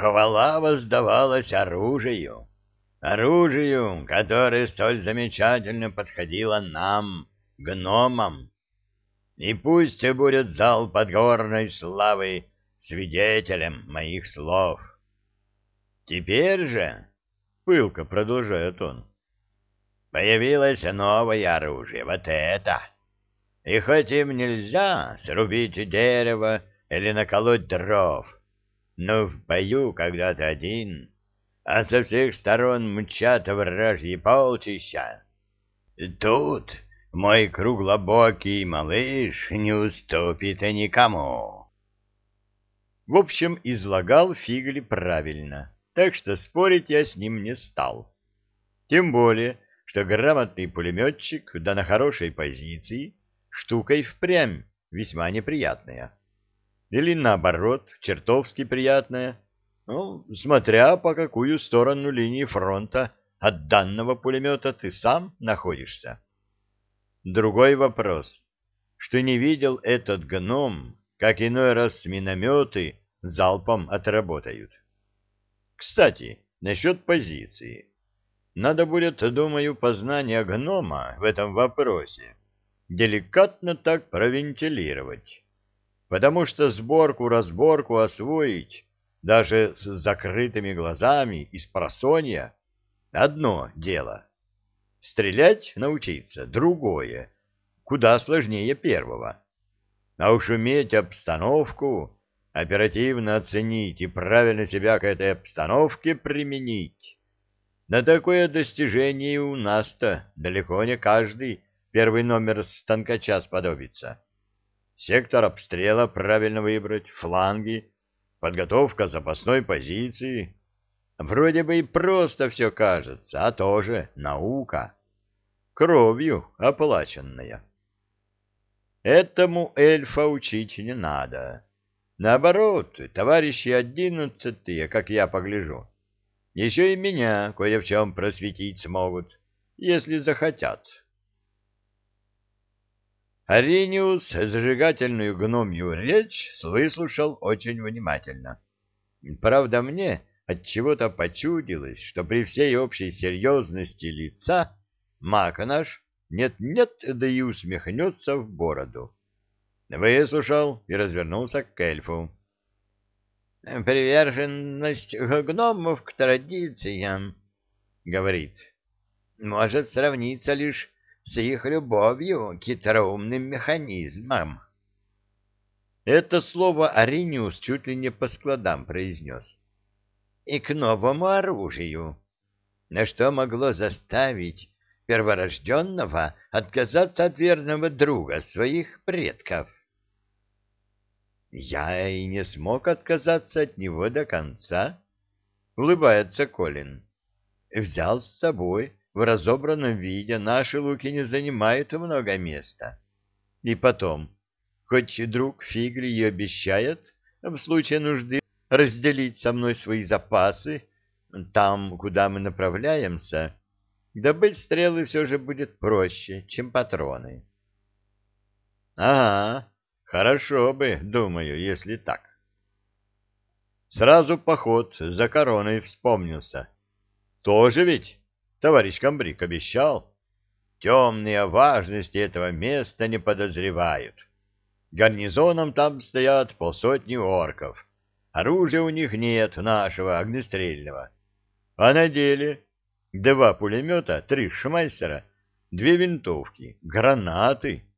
хвала воздавалась оружию, оружию, которое столь замечательно подходило нам, гномам. И пусть будет зал подгорной славы свидетелем моих слов. Теперь же, — пылко продолжает он, — появилось новое оружие, вот это. И хоть им нельзя срубить дерево или наколоть дров, но в бою, когда ты один, а со всех сторон мчат вражьи полчища, тут мой круглобокий малыш не уступит никому. В общем, излагал Фигли правильно так что спорить я с ним не стал. Тем более, что грамотный пулеметчик, да на хорошей позиции, штука и впрямь весьма неприятная. Или наоборот, чертовски приятная, ну, смотря по какую сторону линии фронта от данного пулемета ты сам находишься. Другой вопрос, что не видел этот гном, как иной раз минометы залпом отработают. Кстати, насчет позиции. Надо будет, думаю, познание гнома в этом вопросе деликатно так провентилировать, потому что сборку-разборку освоить даже с закрытыми глазами из просонья — одно дело. Стрелять научиться — другое, куда сложнее первого. А уж уметь обстановку оперативно оценить и правильно себя к этой обстановке применить. На такое достижение у нас-то далеко не каждый первый номер станкача сподобится. Сектор обстрела правильно выбрать, фланги, подготовка запасной позиции. Вроде бы и просто все кажется, а тоже наука. Кровью оплаченная. Этому эльфа учить не надо. Наоборот, товарищи одиннадцатые, как я погляжу, еще и меня кое в чем просветить смогут, если захотят. Арениус зажигательную гномью речь выслушал очень внимательно. Правда, мне от чего то почудилось, что при всей общей серьезности лица маг наш нет-нет, да и усмехнется в бороду. Выслушал и развернулся к эльфу. «Приверженность гномов к традициям, — говорит, — может сравниться лишь с их любовью к хитроумным механизмам». Это слово Ариниус чуть ли не по складам произнес. «И к новому оружию. На что могло заставить перворожденного отказаться от верного друга своих предков?» Я и не смог отказаться от него до конца, — улыбается Колин. Взял с собой, в разобранном виде наши луки не занимают много места. И потом, хоть друг Фигли и обещает в случае нужды разделить со мной свои запасы там, куда мы направляемся, добыть стрелы все же будет проще, чем патроны. — Ага, Хорошо бы, думаю, если так. Сразу поход за короной вспомнился. Тоже ведь товарищ Камбрик обещал. Темные о важности этого места не подозревают. Гарнизоном там стоят полсотни орков. Оружия у них нет нашего огнестрельного. А на деле два пулемета, три шмайсера, две винтовки, гранаты —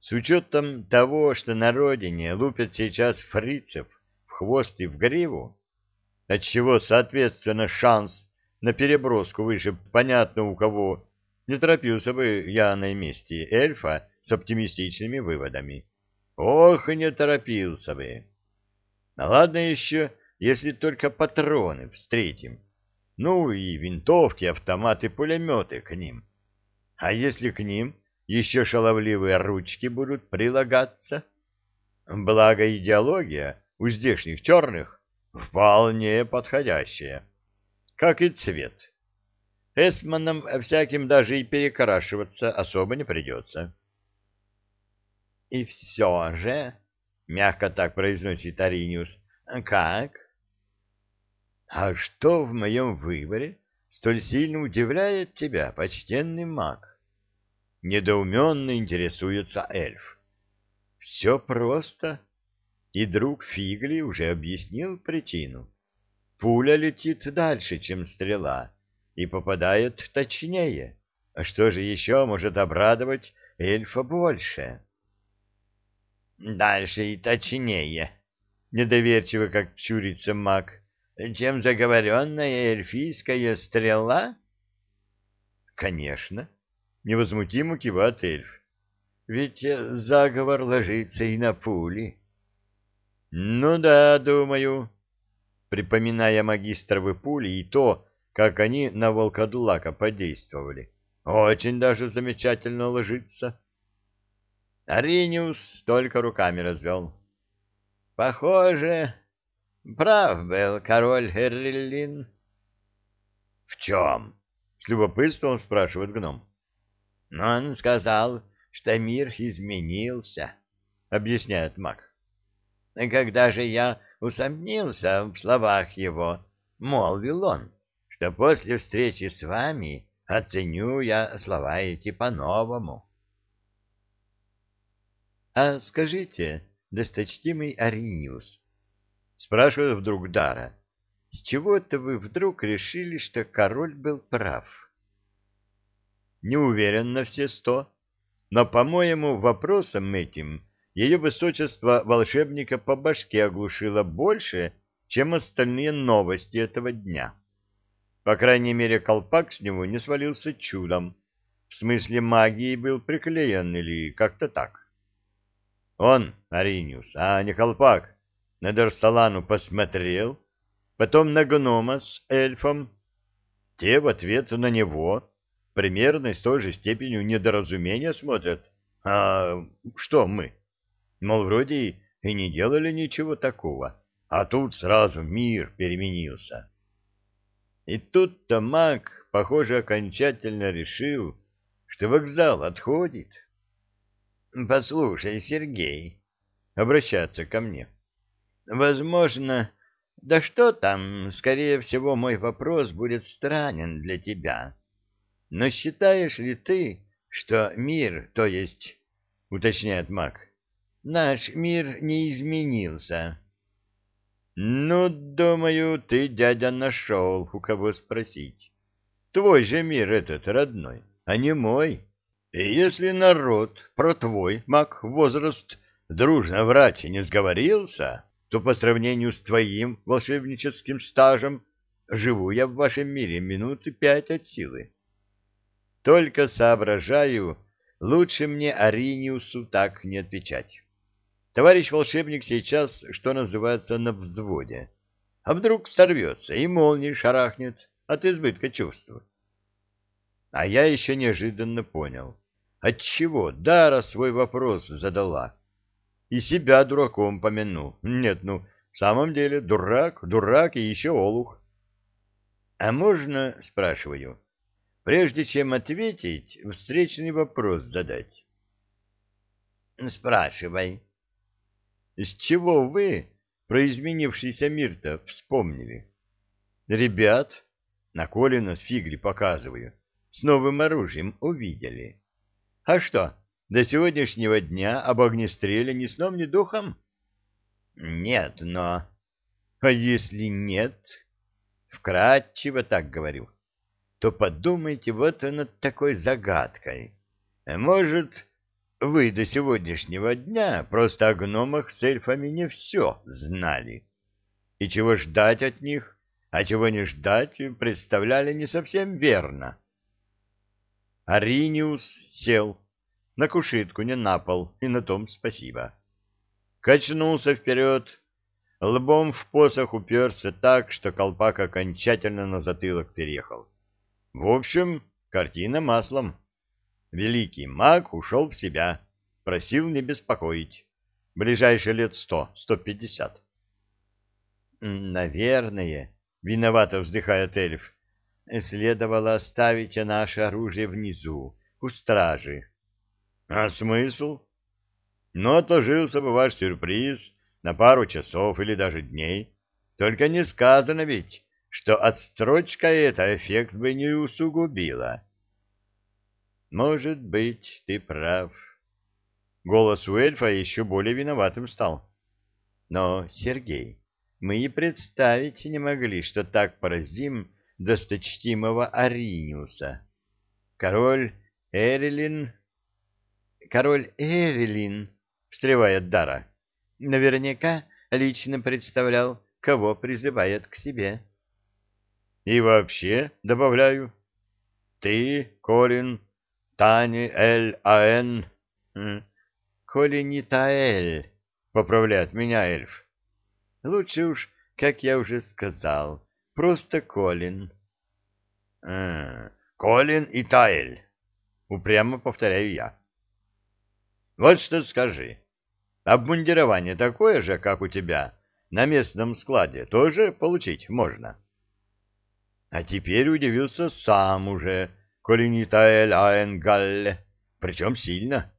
с учетом того, что на родине лупят сейчас фрицев в хвост и в гриву, отчего, соответственно, шанс на переброску выше понятно у кого, не торопился бы я на месте эльфа с оптимистичными выводами. Ох, не торопился бы. А ладно еще, если только патроны встретим. Ну и винтовки, автоматы, пулеметы к ним. А если к ним еще шаловливые ручки будут прилагаться. Благо идеология у здешних черных вполне подходящая, как и цвет. Эсманам всяким даже и перекрашиваться особо не придется. — И все же, — мягко так произносит Ариниус, — как? А что в моем выборе столь сильно удивляет тебя, почтенный маг? Недоуменно интересуется эльф. Все просто. И друг Фигли уже объяснил причину. Пуля летит дальше, чем стрела, и попадает точнее. А что же еще может обрадовать эльфа больше? Дальше и точнее, недоверчиво как чурится маг, чем заговоренная эльфийская стрела? Конечно, невозмутимо кивает эльф. Ведь заговор ложится и на пули. Ну да, думаю, припоминая магистровы пули и то, как они на волкодлака подействовали. Очень даже замечательно ложится. Ариниус только руками развел. Похоже, прав был король Эриллин. В чем? С любопытством спрашивает гном. Он сказал, что мир изменился, объясняет маг. Когда же я усомнился в словах его, молвил он, что после встречи с вами оценю я слова эти по-новому. — А скажите, досточтимый Ариниус, — спрашивает вдруг Дара, — с чего это вы вдруг решили, что король был прав? — Не уверен на все сто, но, по-моему, вопросом этим ее высочество волшебника по башке оглушило больше, чем остальные новости этого дня. По крайней мере, колпак с него не свалился чудом. В смысле магии был приклеен или как-то так. Он, Ариниус, а не колпак, на Дарсалану посмотрел, потом на гнома с эльфом. Те в ответ на него примерно с той же степенью недоразумения смотрят. А что мы? Мол, вроде и не делали ничего такого, а тут сразу мир переменился. И тут-то маг, похоже, окончательно решил, что вокзал отходит. — Послушай, Сергей, — обращаться ко мне, — возможно, да что там, скорее всего, мой вопрос будет странен для тебя. Но считаешь ли ты, что мир, то есть, — уточняет маг, — наш мир не изменился? — ну, думаю, ты, дядя, нашел, у кого спросить. Твой же мир этот родной, а не мой. И если народ про твой, маг, возраст дружно врать не сговорился, то по сравнению с твоим волшебническим стажем живу я в вашем мире минуты пять от силы. Только соображаю, лучше мне Ариниусу так не отвечать. Товарищ волшебник сейчас, что называется, на взводе. А вдруг сорвется и молнией шарахнет от избытка чувств. А я еще неожиданно понял, отчего Дара свой вопрос задала. И себя дураком помянул. Нет, ну, в самом деле, дурак, дурак и еще олух. А можно, спрашиваю, прежде чем ответить, встречный вопрос задать? Спрашивай, с чего вы про изменившийся мир-то вспомнили? Ребят, на Колина с Фигли показываю, с новым оружием увидели. А что, до сегодняшнего дня об огнестреле ни сном, ни духом? Нет, но... А если нет, вкратчиво так говорю, то подумайте вот над такой загадкой. Может, вы до сегодняшнего дня просто о гномах с эльфами не все знали. И чего ждать от них, а чего не ждать, представляли не совсем верно. Ариниус сел на кушетку, не на пол, и на том спасибо. Качнулся вперед, лбом в посох уперся так, что колпак окончательно на затылок переехал. В общем, картина маслом. Великий маг ушел в себя, просил не беспокоить. Ближайшие лет сто, сто пятьдесят. «Наверное», — виновато вздыхает эльф, — «следовало оставить наше оружие внизу, у стражи». «А смысл?» «Ну, отложился бы ваш сюрприз на пару часов или даже дней. Только не сказано ведь, что отстрочка эта эффект бы не усугубила. Может быть, ты прав. Голос у эльфа еще более виноватым стал. Но, Сергей, мы и представить не могли, что так поразим досточтимого Ариниуса. Король Эрилин... Король Эрилин, встревает Дара, наверняка лично представлял, кого призывает к себе. И вообще, добавляю, ты, Колин, Тани Эль Аэн... Коли не Таэль, поправляет меня эльф. Лучше уж, как я уже сказал, просто Колин. А, Колин и Таэль, упрямо повторяю я. Вот что скажи, обмундирование такое же, как у тебя, на местном складе тоже получить можно? А теперь удивился сам уже, коли не Таэль Аэнгалле, причем сильно.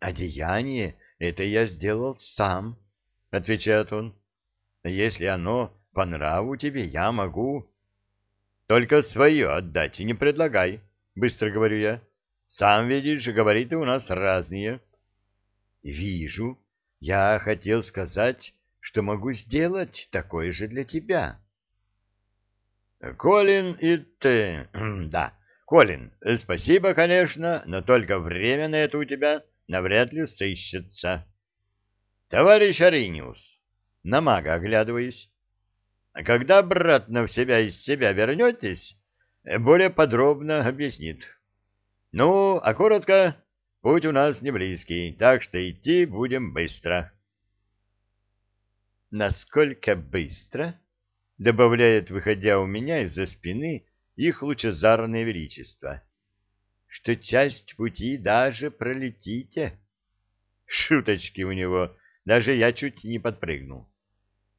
Одеяние это я сделал сам, — отвечает он. — Если оно по нраву тебе, я могу. — Только свое отдать и не предлагай, — быстро говорю я. — Сам видишь, габариты у нас разные. — Вижу. Я хотел сказать, что могу сделать такое же для тебя. — Колин и ты... Да, Колин, спасибо, конечно, но только время на это у тебя навряд ли сыщется. Товарищ Ариниус, на мага оглядываясь, когда обратно в себя из себя вернетесь, более подробно объяснит. Ну, а коротко, путь у нас не близкий, так что идти будем быстро. Насколько быстро? Добавляет, выходя у меня из-за спины, их лучезарное величество что часть пути даже пролетите. Шуточки у него, даже я чуть не подпрыгнул.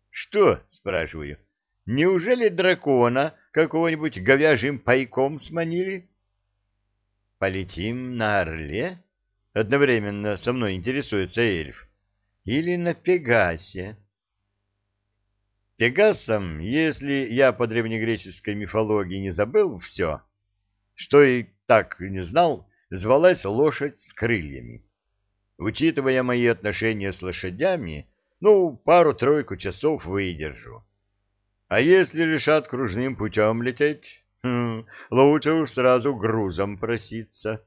Что, спрашиваю, неужели дракона какого-нибудь говяжьим пайком сманили? Полетим на орле? Одновременно со мной интересуется эльф. Или на Пегасе? Пегасом, если я по древнегреческой мифологии не забыл все, что и так не знал, звалась лошадь с крыльями. Учитывая мои отношения с лошадями, ну, пару-тройку часов выдержу. А если решат кружным путем лететь, хм, лучше уж сразу грузом проситься.